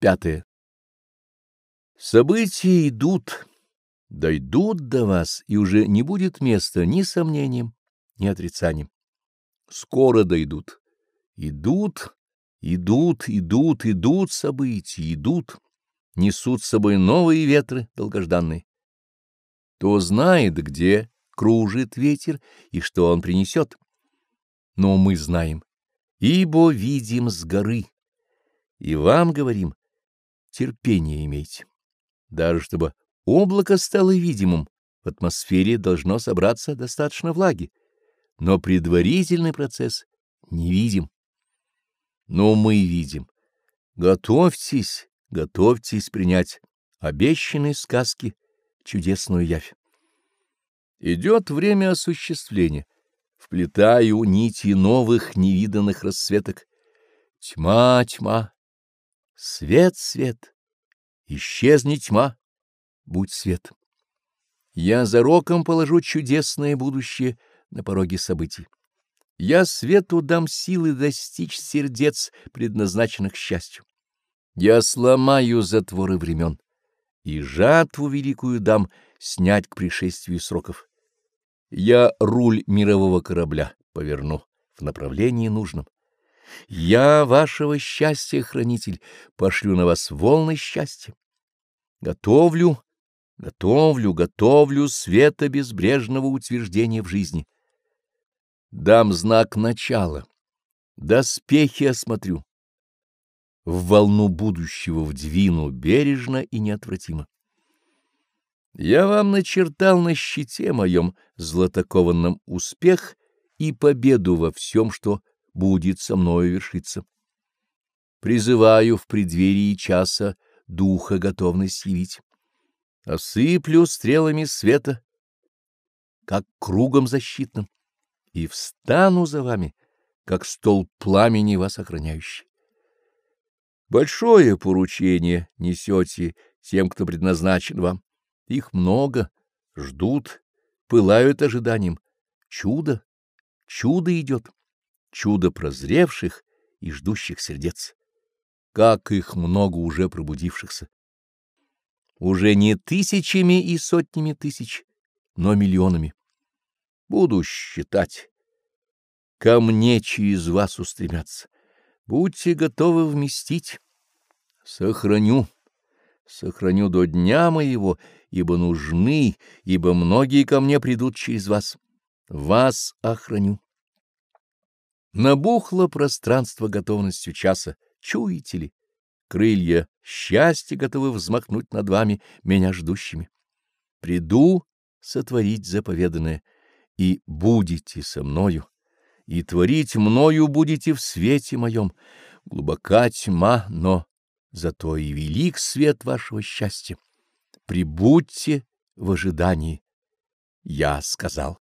Пятое. События идут, дойдут до вас, и уже не будет места ни сомнениям, ни отрицаниям. Скоро дойдут. Идут, идут, идут, идут события, идут, несут с собой новые ветры долгожданные. Кто знает, где кружит ветер и что он принесет. Но мы знаем, ибо видим с горы. И вам говорим, терпение имейте. Даже чтобы облако стало видимым, в атмосфере должно собраться достаточно влаги, но предварительный процесс не видим. Но мы видим. Готовьтесь, готовьтесь принять обещанные сказки чудесную явь. Идет время осуществления. Вплетаю нити новых невиданных расцветок. Тьма, тьма, свет, свет, исчезни тьма, будь свет. Я за роком положу чудесное будущее на пороге событий. Я свету дам силы достичь сердец, предназначенных счастью. Я сломаю затворы времен и жатву великую дам снять к пришествию сроков. Я руль мирового корабля поверну в направлении нужном. Я вашего счастья хранитель, пошлю на вас волны счастья. Готовлю, готовлю, готовлю света безбрежного утверждения в жизни. Дам знак начала, доспехи осмотрю, в волну будущего вдвину бережно и неотвратимо. Я вам начертал на щите моем златокованном успех и победу во всем, что будет со мною вершиться. Призываю в преддверии часа духа готовность явить. Осыплю стрелами света, как кругом защитным, и встану за вами, как стол пламени вас охраняющий. Большое поручение несете тем, кто предназначен вам. Их много, ждут, пылают ожиданием. Чудо, чудо идет, чудо прозревших и ждущих сердец. Как их много уже пробудившихся. Уже не тысячами и сотнями тысяч, но миллионами. Буду считать. Ко мне через вас устремятся. Будьте готовы вместить. Сохраню, сохраню до дня моего, ибо нужны, ибо многие ко мне придут через вас. Вас охраню. Набухло пространство готовностью часа, чуете ли? Крылья счастья готовы взмахнуть над вами, меня ждущими. Приду сотворить заповеданное, и будете со мною, и творить мною будете в свете моем. Глубока тьма, но зато и велик свет вашего счастья. Прибудьте в ожидании, я сказал.